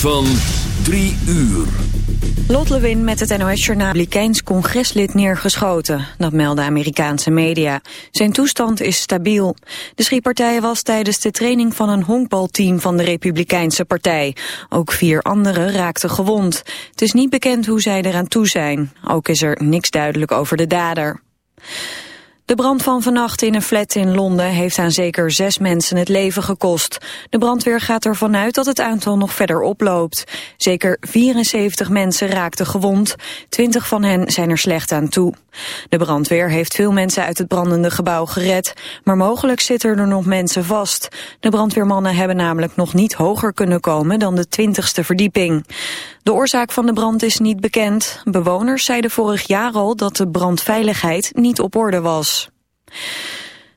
van 3 uur. Lot Lewin met het NOS-journaal Republikeins congreslid neergeschoten. Dat melden Amerikaanse media. Zijn toestand is stabiel. De schietpartij was tijdens de training van een honkbalteam van de Republikeinse partij. Ook vier anderen raakten gewond. Het is niet bekend hoe zij eraan toe zijn. Ook is er niks duidelijk over de dader. De brand van vannacht in een flat in Londen heeft aan zeker zes mensen het leven gekost. De brandweer gaat ervan uit dat het aantal nog verder oploopt. Zeker 74 mensen raakten gewond. 20 van hen zijn er slecht aan toe. De brandweer heeft veel mensen uit het brandende gebouw gered. Maar mogelijk zitten er nog mensen vast. De brandweermannen hebben namelijk nog niet hoger kunnen komen dan de 20ste verdieping. De oorzaak van de brand is niet bekend. Bewoners zeiden vorig jaar al dat de brandveiligheid niet op orde was.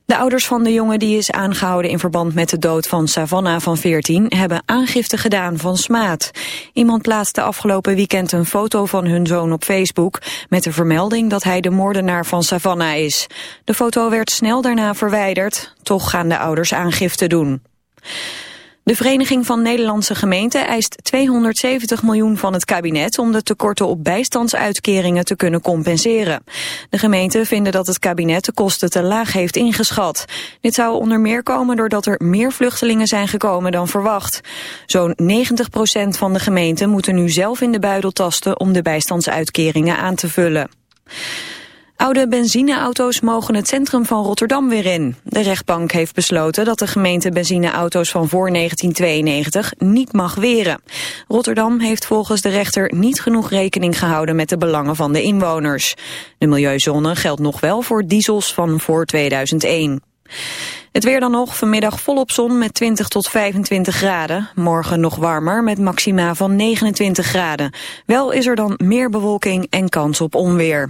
De ouders van de jongen die is aangehouden in verband met de dood van Savannah van 14 hebben aangifte gedaan van smaad. Iemand plaatste afgelopen weekend een foto van hun zoon op Facebook met de vermelding dat hij de moordenaar van Savannah is. De foto werd snel daarna verwijderd, toch gaan de ouders aangifte doen. De Vereniging van Nederlandse Gemeenten eist 270 miljoen van het kabinet om de tekorten op bijstandsuitkeringen te kunnen compenseren. De gemeenten vinden dat het kabinet de kosten te laag heeft ingeschat. Dit zou onder meer komen doordat er meer vluchtelingen zijn gekomen dan verwacht. Zo'n 90% van de gemeenten moeten nu zelf in de buidel tasten om de bijstandsuitkeringen aan te vullen. Oude benzineauto's mogen het centrum van Rotterdam weer in. De rechtbank heeft besloten dat de gemeente benzineauto's van voor 1992 niet mag weren. Rotterdam heeft volgens de rechter niet genoeg rekening gehouden met de belangen van de inwoners. De milieuzone geldt nog wel voor diesels van voor 2001. Het weer dan nog, vanmiddag volop zon met 20 tot 25 graden. Morgen nog warmer met maxima van 29 graden. Wel is er dan meer bewolking en kans op onweer.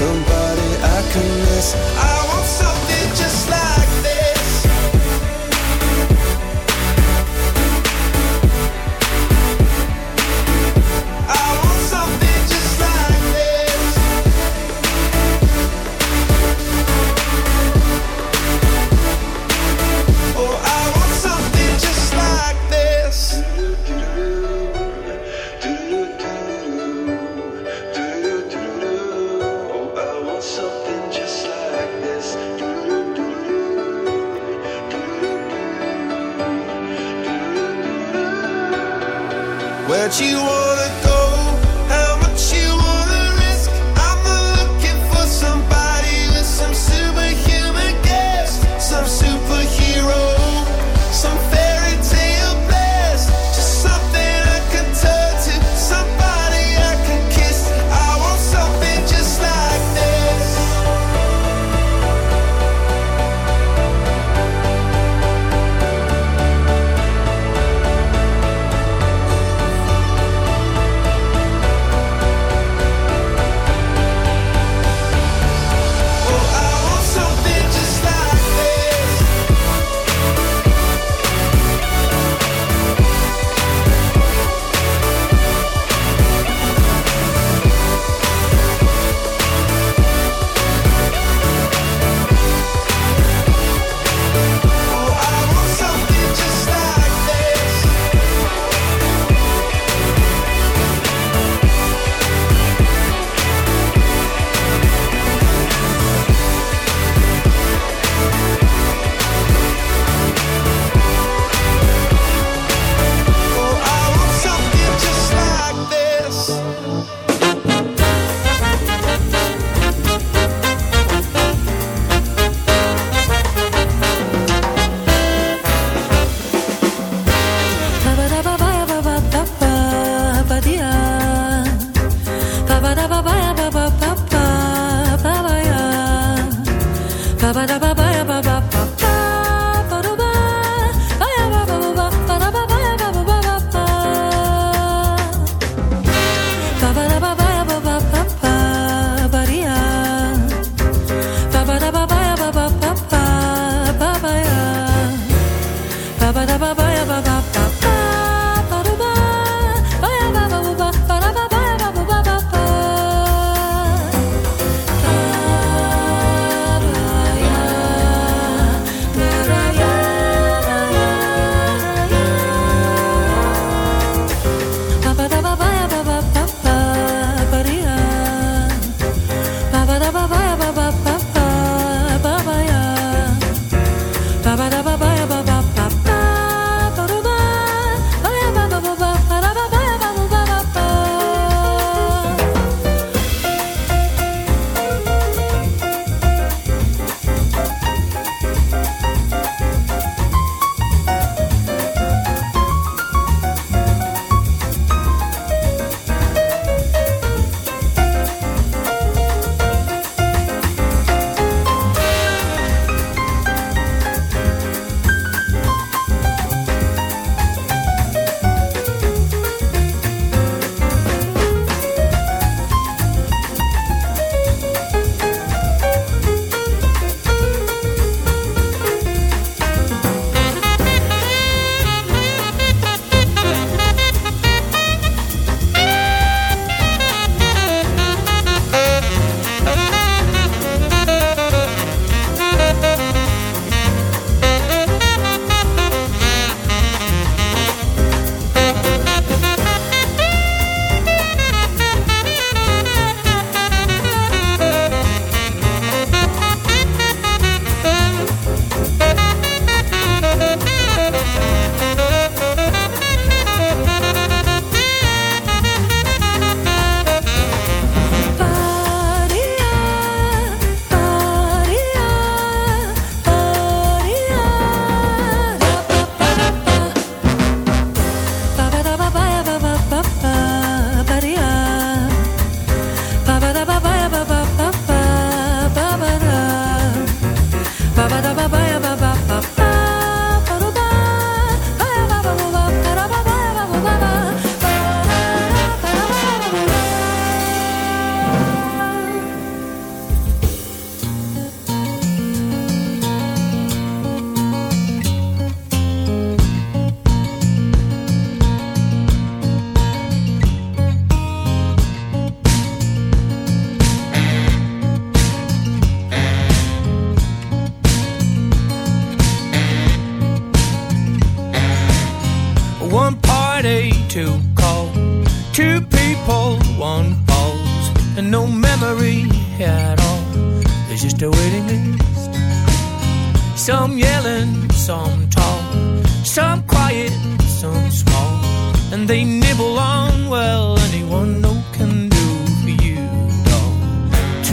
somebody I can miss.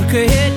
A hit,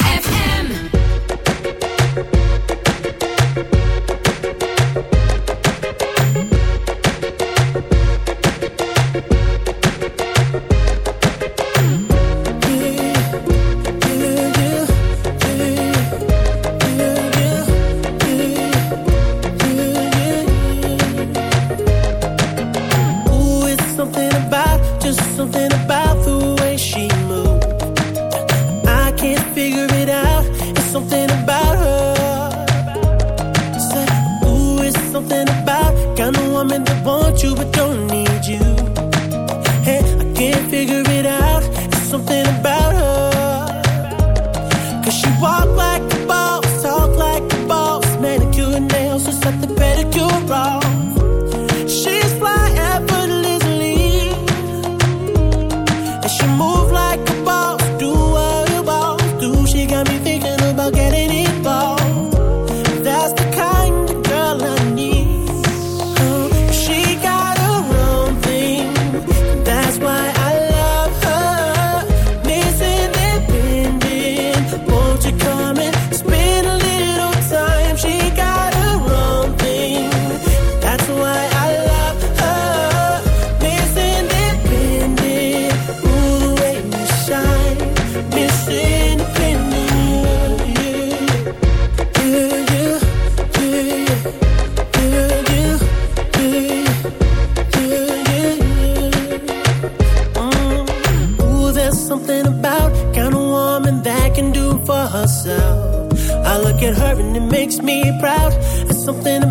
something about the way she moves. I can't figure it out. It's something about her. Said, Ooh, it's something about kind of woman that wants you but don't. makes me proud. It's something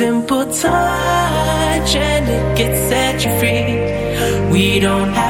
simple touch and it gets set you free. We don't have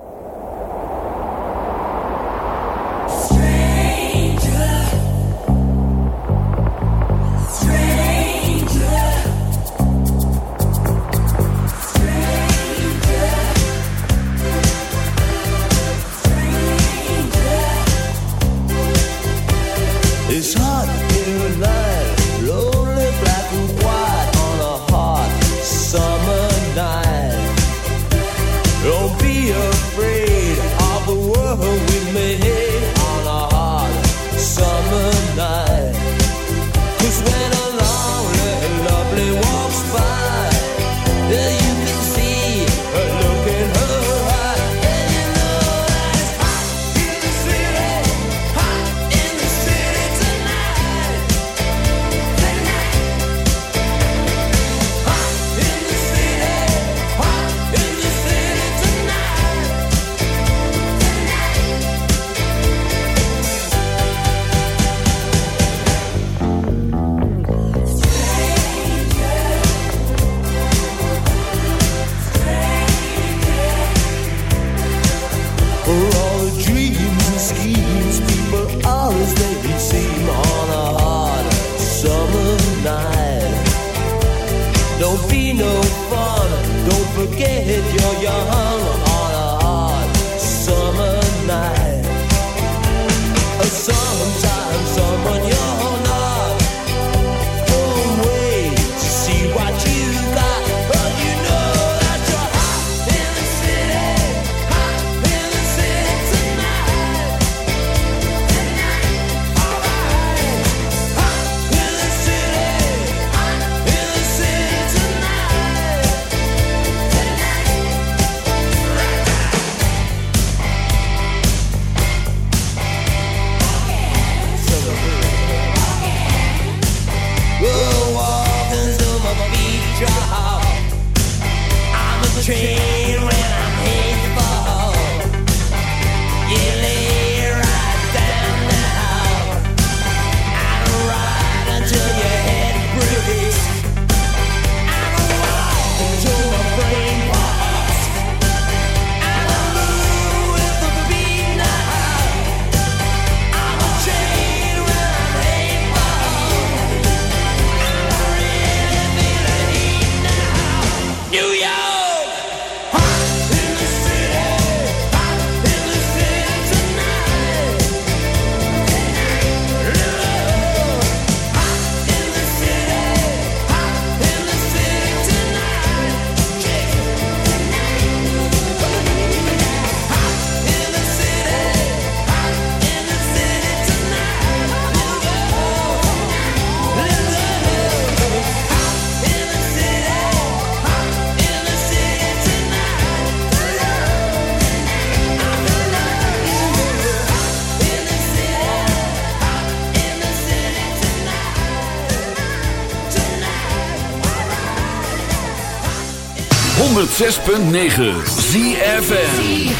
106.9 ZFN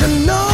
doesn't know